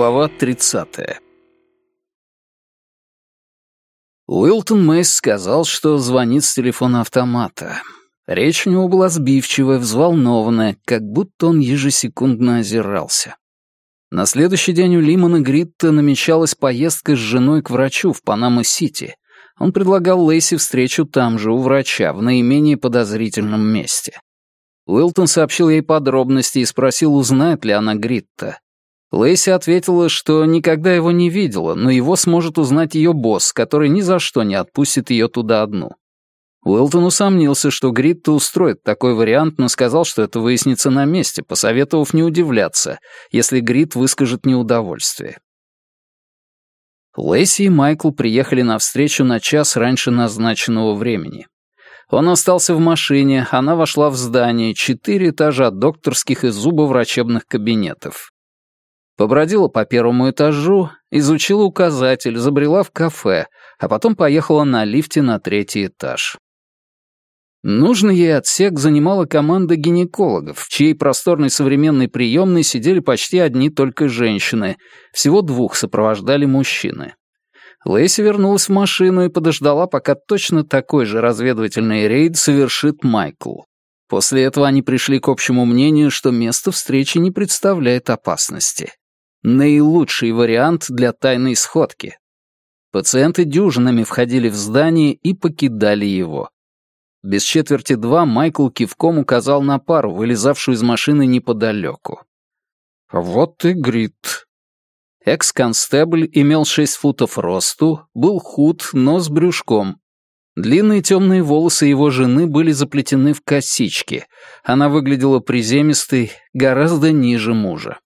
Глава 30. Уилтон Мейс сказал, что звонит с телефона автомата. Речь у него была сбивчивая, взволнованная, как будто он ежесекундно озирался. На следующий день у Лимона Гритта намечалась поездка с женой к врачу в Панама-Сити. Он предлагал Лейси встречу там же, у врача, в наименее подозрительном месте. Уилтон сообщил ей подробности и спросил, узнает ли она Гритта. Лейси ответила, что никогда его не видела, но его сможет узнать ее босс, который ни за что не отпустит ее туда одну. Уилтон усомнился, что Гритта устроит такой вариант, но сказал, что это выяснится на месте, посоветовав не удивляться, если Грит выскажет неудовольствие. Лейси и Майкл приехали на встречу на час раньше назначенного времени. Он остался в машине, она вошла в здание, четыре этажа докторских и зубоврачебных кабинетов. Побродила по первому этажу, изучила указатель, забрела в кафе, а потом поехала на лифте на третий этаж. Нужный ей отсек занимала команда гинекологов, в чьей просторной современной приемной сидели почти одни только женщины, всего двух сопровождали мужчины. Лэйси вернулась в машину и подождала, пока точно такой же разведывательный рейд совершит Майкл. После этого они пришли к общему мнению, что место встречи не представляет опасности. Наилучший вариант для тайной сходки. Пациенты дюжинами входили в здание и покидали его. Без четверти два Майкл кивком указал на пару, вылезавшую из машины неподалеку. «Вот и Грит», Экс-констебль имел шесть футов росту, был худ, но с брюшком. Длинные темные волосы его жены были заплетены в косички. Она выглядела приземистой, гораздо ниже мужа.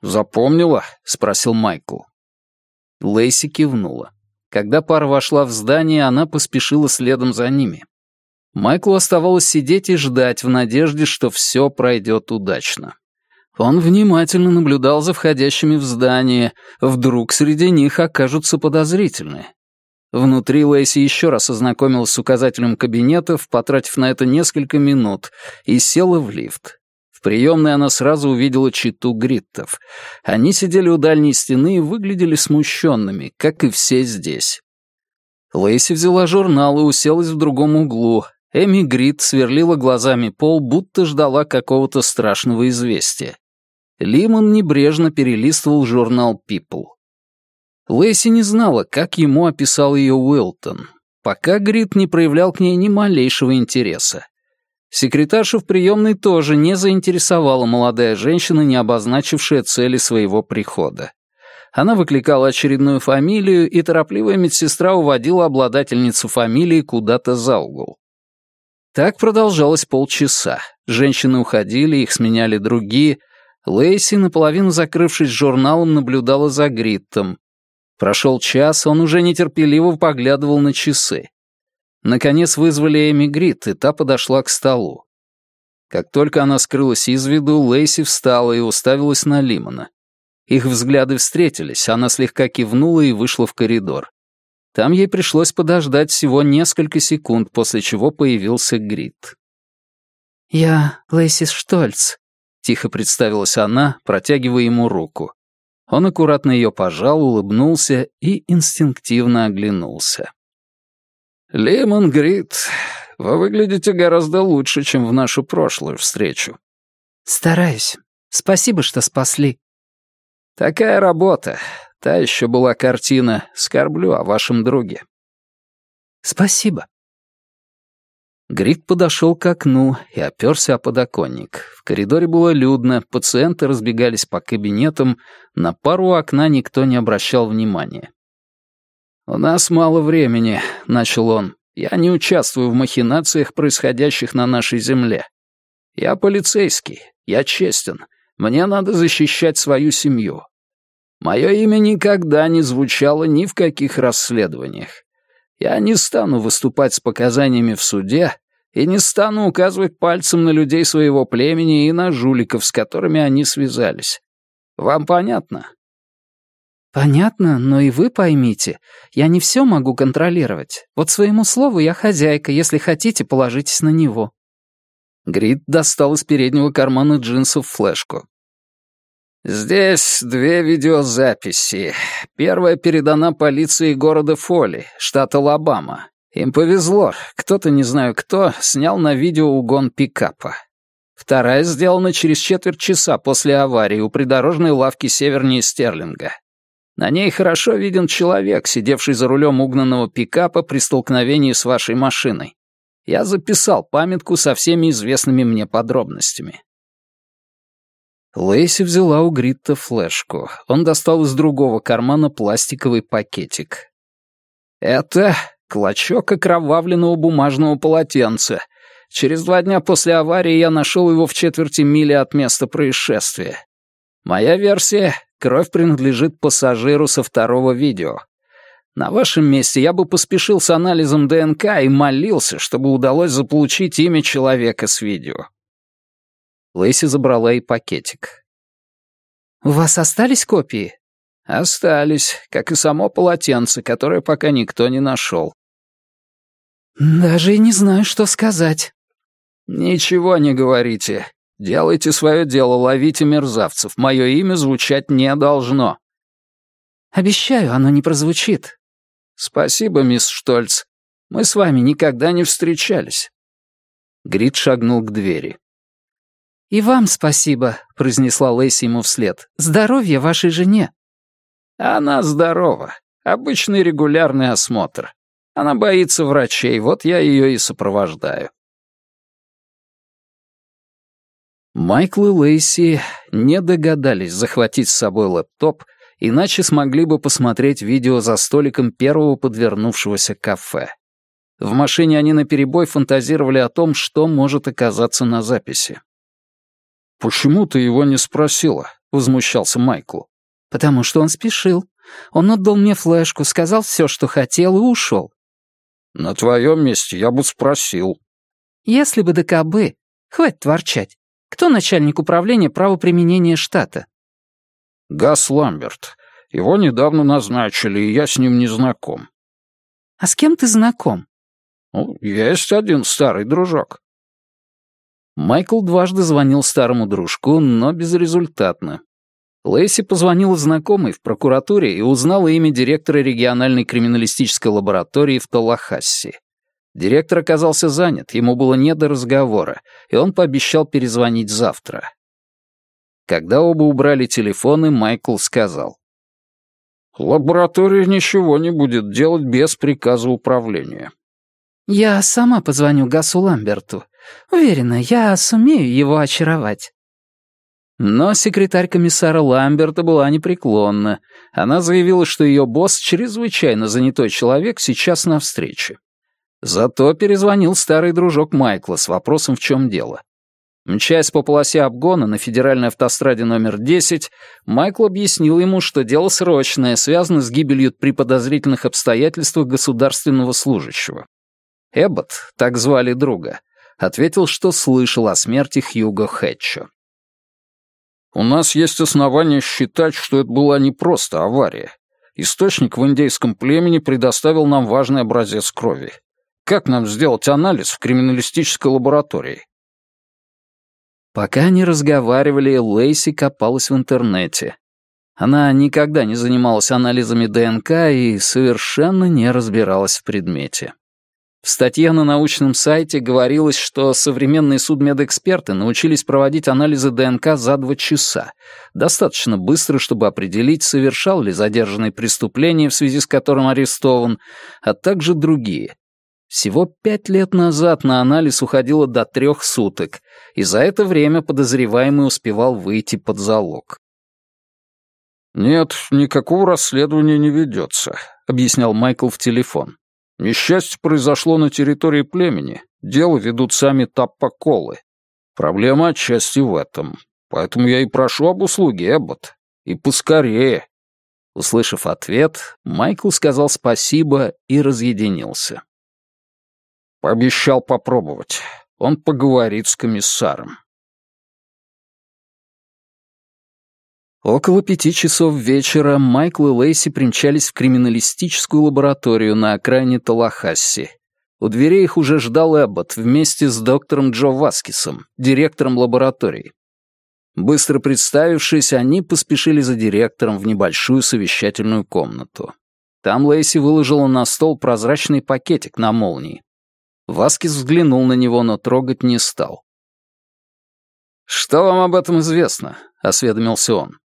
«Запомнила?» — спросил Майкл. Лейси кивнула. Когда пара вошла в здание, она поспешила следом за ними. Майклу оставалось сидеть и ждать в надежде, что все пройдет удачно. Он внимательно наблюдал за входящими в здание, вдруг среди них окажутся подозрительные. Внутри Лэйси еще раз ознакомилась с указателем кабинетов, потратив на это несколько минут, и села в лифт. В приемной она сразу увидела читу Гриттов. Они сидели у дальней стены и выглядели смущенными, как и все здесь. Лэйси взяла журнал и уселась в другом углу. Эми Грит сверлила глазами пол, будто ждала какого-то страшного известия. Лимон небрежно перелистывал журнал People. Лэйси не знала, как ему описал ее Уилтон, пока Грит не проявлял к ней ни малейшего интереса. Секретарша в приемной тоже не заинтересовала молодая женщина, не обозначившая цели своего прихода. Она выкликала очередную фамилию, и торопливая медсестра уводила обладательницу фамилии куда-то за угол. Так продолжалось полчаса. Женщины уходили, их сменяли другие, Лейси, наполовину закрывшись журналом, наблюдала за Гриттом. Прошел час, он уже нетерпеливо поглядывал на часы. Наконец вызвали Эми Грит, и та подошла к столу. Как только она скрылась из виду, Лейси встала и уставилась на Лимона. Их взгляды встретились, она слегка кивнула и вышла в коридор. Там ей пришлось подождать всего несколько секунд, после чего появился Грит. «Я Лейси Штольц», Тихо представилась она, протягивая ему руку. Он аккуратно ее пожал, улыбнулся и инстинктивно оглянулся. «Лемон Грит, вы выглядите гораздо лучше, чем в нашу прошлую встречу». «Стараюсь. Спасибо, что спасли». «Такая работа. Та еще была картина. Скорблю о вашем друге». «Спасибо», Грик подошел к окну и оперся о подоконник. В коридоре было людно, пациенты разбегались по кабинетам, на пару окна никто не обращал внимания. «У нас мало времени», — начал он. «Я не участвую в махинациях, происходящих на нашей земле. Я полицейский, я честен, мне надо защищать свою семью. Мое имя никогда не звучало ни в каких расследованиях. Я не стану выступать с показаниями в суде и не стану указывать пальцем на людей своего племени и на жуликов, с которыми они связались. Вам понятно?» «Понятно, но и вы поймите, я не все могу контролировать. Вот своему слову я хозяйка, если хотите, положитесь на него». Грид достал из переднего кармана джинсов флешку. «Здесь две видеозаписи. Первая передана полиции города Фоли, штат Алабама. Им повезло, кто-то, не знаю кто, снял на видео угон пикапа. Вторая сделана через четверть часа после аварии у придорожной лавки севернее Стерлинга. На ней хорошо виден человек, сидевший за рулем угнанного пикапа при столкновении с вашей машиной. Я записал памятку со всеми известными мне подробностями. Лейси взяла у Гритта флешку. Он достал из другого кармана пластиковый пакетик. «Это клочок окровавленного бумажного полотенца. Через два дня после аварии я нашел его в четверти мили от места происшествия. Моя версия — кровь принадлежит пассажиру со второго видео. На вашем месте я бы поспешил с анализом ДНК и молился, чтобы удалось заполучить имя человека с видео. Лэйси забрала и пакетик. «У вас остались копии?» «Остались, как и само полотенце, которое пока никто не нашел». «Даже и не знаю, что сказать». «Ничего не говорите. Делайте свое дело, ловите мерзавцев. Мое имя звучать не должно». «Обещаю, оно не прозвучит». «Спасибо, мисс Штольц. Мы с вами никогда не встречались». Грит шагнул к двери. «И вам спасибо», — произнесла Лэйси ему вслед. «Здоровья вашей жене». «Она здорова. Обычный регулярный осмотр. Она боится врачей, вот я ее и сопровождаю». Майкл и Лейси не догадались захватить с собой лэптоп, иначе смогли бы посмотреть видео за столиком первого подвернувшегося кафе. В машине они наперебой фантазировали о том, что может оказаться на записи. «Почему ты его не спросила?» — возмущался Майкл. «Потому что он спешил. Он отдал мне флешку, сказал все, что хотел, и ушел». «На твоем месте я бы спросил». «Если бы до кобы. Хватит ворчать. Кто начальник управления правоприменения штата?» «Гас Ламберт. Его недавно назначили, и я с ним не знаком». «А с кем ты знаком?» «Ну, есть один старый дружок». Майкл дважды звонил старому дружку, но безрезультатно. Лэйси позвонила знакомой в прокуратуре и узнала имя директора региональной криминалистической лаборатории в Талахасси. Директор оказался занят, ему было не до разговора, и он пообещал перезвонить завтра. Когда оба убрали телефоны, Майкл сказал. «Лаборатория ничего не будет делать без приказа управления». «Я сама позвоню Гасу Ламберту. Уверена, я сумею его очаровать». Но секретарь комиссара Ламберта была непреклонна. Она заявила, что ее босс, чрезвычайно занятой человек, сейчас на встрече. Зато перезвонил старый дружок Майкла с вопросом, в чем дело. Мчась по полосе обгона на федеральной автостраде номер 10, Майкл объяснил ему, что дело срочное, связано с гибелью при подозрительных обстоятельствах государственного служащего. Эббот, так звали друга, ответил, что слышал о смерти Хьюго Хэтчо. «У нас есть основания считать, что это была не просто авария. Источник в индейском племени предоставил нам важный образец крови. Как нам сделать анализ в криминалистической лаборатории?» Пока они разговаривали, Лейси копалась в интернете. Она никогда не занималась анализами ДНК и совершенно не разбиралась в предмете. В статье на научном сайте говорилось, что современные судмедэксперты научились проводить анализы ДНК за два часа, достаточно быстро, чтобы определить, совершал ли задержанный преступление, в связи с которым арестован, а также другие. Всего пять лет назад на анализ уходило до трех суток, и за это время подозреваемый успевал выйти под залог. «Нет, никакого расследования не ведется», — объяснял Майкл в телефон. Несчастье произошло на территории племени. Дело ведут сами таппоколы. Проблема отчасти в этом. Поэтому я и прошу об услуге, Эббот. И поскорее. Услышав ответ, Майкл сказал спасибо и разъединился. Пообещал попробовать. Он поговорит с комиссаром. Около пяти часов вечера Майкл и Лейси примчались в криминалистическую лабораторию на окраине Талахасси. У дверей их уже ждал Эббот вместе с доктором Джо Васкисом, директором лаборатории. Быстро представившись, они поспешили за директором в небольшую совещательную комнату. Там Лейси выложила на стол прозрачный пакетик на молнии. Васкис взглянул на него, но трогать не стал. «Что вам об этом известно?» — осведомился он.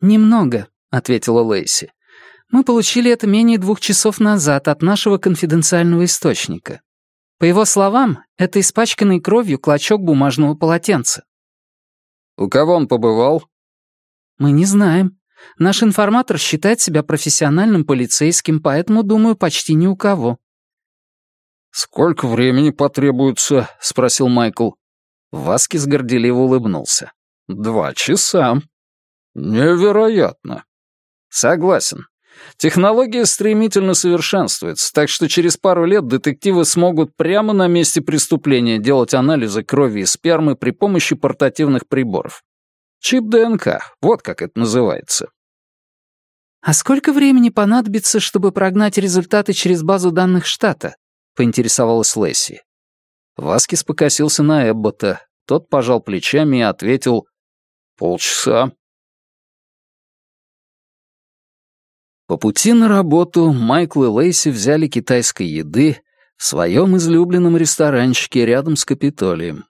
«Немного», — ответила Лейси. «Мы получили это менее двух часов назад от нашего конфиденциального источника. По его словам, это испачканный кровью клочок бумажного полотенца. У кого он побывал? Мы не знаем. Наш информатор считает себя профессиональным полицейским, поэтому, думаю, почти ни у кого. «Сколько времени потребуется?» — спросил Майкл. Васкис горделиво улыбнулся. «Два часа». «Невероятно». «Согласен. Технология стремительно совершенствуется, так что через пару лет детективы смогут прямо на месте преступления делать анализы крови и спермы при помощи портативных приборов. Чип ДНК, вот как это называется. «А сколько времени понадобится, чтобы прогнать результаты через базу данных штата?» — поинтересовалась Лесси. Васкис покосился на Эббота. Тот пожал плечами и ответил «Полчаса». По пути на работу Майкл и Лейси взяли китайской еды в своем излюбленном ресторанчике рядом с Капитолием.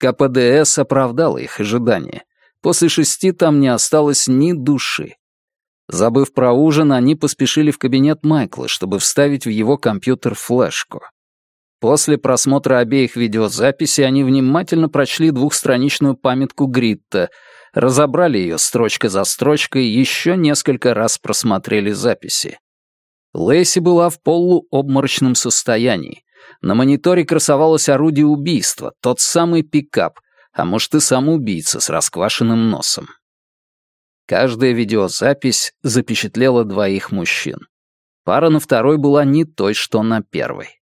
КПДС оправдала их ожидания. После шести там не осталось ни души. Забыв про ужин, они поспешили в кабинет Майкла, чтобы вставить в его компьютер флешку. После просмотра обеих видеозаписей они внимательно прочли двухстраничную памятку Гритта — разобрали ее строчка за строчкой и еще несколько раз просмотрели записи. Лэйси была в полуобморочном состоянии. На мониторе красовалось орудие убийства, тот самый пикап, а может и сам убийца с расквашенным носом. Каждая видеозапись запечатлела двоих мужчин. Пара на второй была не той, что на первой.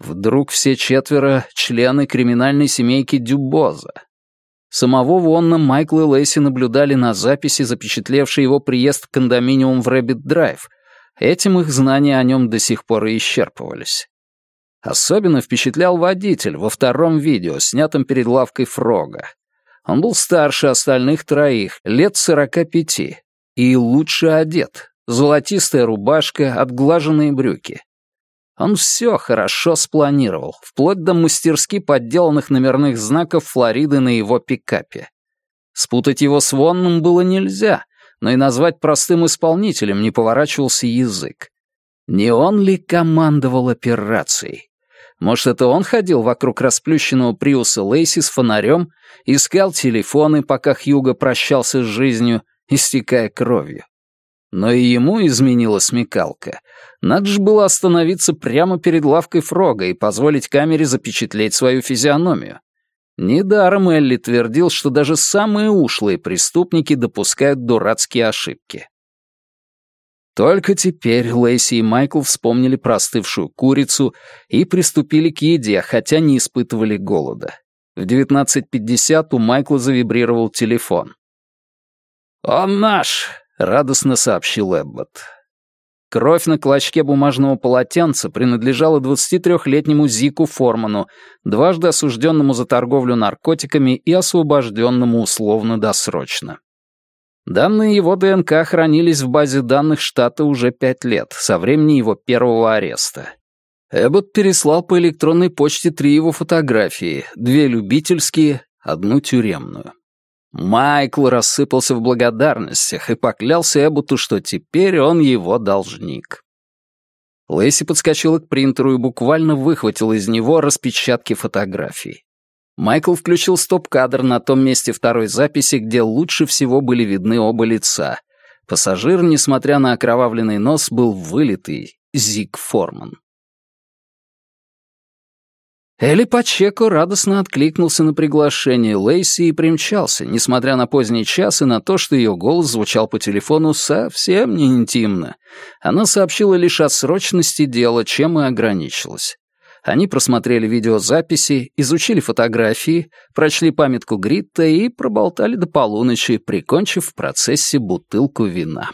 Вдруг все четверо — члены криминальной семейки Дюбоза, Самого Вонна Майкл и Лейси наблюдали на записи, запечатлевшей его приезд в кондоминиум в Рэббит-Драйв. Этим их знания о нем до сих пор и исчерпывались. Особенно впечатлял водитель во втором видео, снятом перед лавкой Фрога. Он был старше остальных троих, лет сорока пяти, и лучше одет. Золотистая рубашка, отглаженные брюки. Он все хорошо спланировал, вплоть до мастерски подделанных номерных знаков Флориды на его пикапе. Спутать его с Вонном было нельзя, но и назвать простым исполнителем не поворачивался язык. Не он ли командовал операцией? Может, это он ходил вокруг расплющенного Приуса Лейси с фонарем, искал телефоны, пока Хьюго прощался с жизнью, истекая кровью? Но и ему изменила смекалка. Надо же было остановиться прямо перед лавкой Фрога и позволить камере запечатлеть свою физиономию. Недаром Элли твердил, что даже самые ушлые преступники допускают дурацкие ошибки. Только теперь Лэйси и Майкл вспомнили простывшую курицу и приступили к еде, хотя не испытывали голода. В 19.50 у Майкла завибрировал телефон. «Он наш!» Радостно сообщил Эббот. Кровь на клочке бумажного полотенца принадлежала 23-летнему Зику Форману, дважды осужденному за торговлю наркотиками и освобожденному условно-досрочно. Данные его ДНК хранились в базе данных штата уже пять лет, со времени его первого ареста. Эббот переслал по электронной почте три его фотографии, две любительские, одну тюремную. Майкл рассыпался в благодарностях и поклялся Эбботу, что теперь он его должник. Лэйси подскочила к принтеру и буквально выхватила из него распечатки фотографий. Майкл включил стоп-кадр на том месте второй записи, где лучше всего были видны оба лица. Пассажир, несмотря на окровавленный нос, был вылитый Зиг Форман. Элли Пачеко радостно откликнулся на приглашение Лейси и примчался, несмотря на поздний час и на то, что ее голос звучал по телефону совсем не интимно. Она сообщила лишь о срочности дела, чем и ограничилась. Они просмотрели видеозаписи, изучили фотографии, прочли памятку Гритта и проболтали до полуночи, прикончив в процессе бутылку вина.